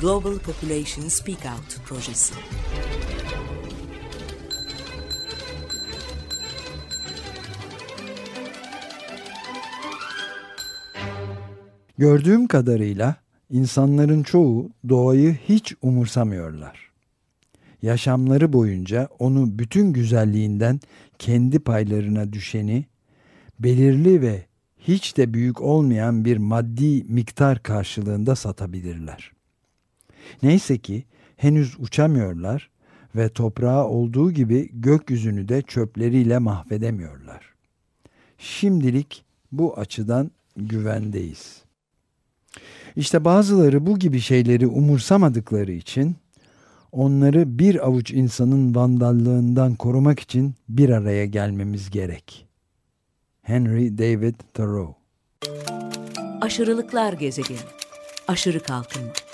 Global Population Speak Out projesi. Gördüğüm kadarıyla insanların çoğu doğayı hiç umursamıyorlar. Yaşamları boyunca onu bütün güzelliğinden kendi paylarına düşeni, belirli ve hiç de büyük olmayan bir maddi miktar karşılığında satabilirler. Neyse ki henüz uçamıyorlar ve toprağı olduğu gibi gökyüzünü de çöpleriyle mahvedemiyorlar. Şimdilik bu açıdan güvendeyiz. İşte bazıları bu gibi şeyleri umursamadıkları için onları bir avuç insanın vandallığından korumak için bir araya gelmemiz gerek. Henry David Thoreau Aşırılıklar gezegeni. Aşırı kalkınma,